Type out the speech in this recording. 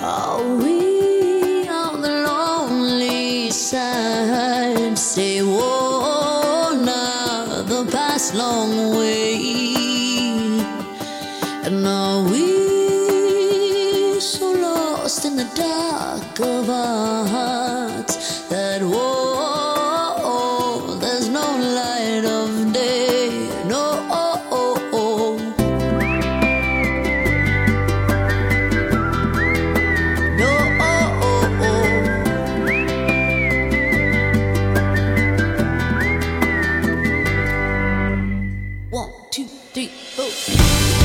Are we on the lonely side? Stay worn out the past long way. And are we so lost in the dark of our hearts two, three, four.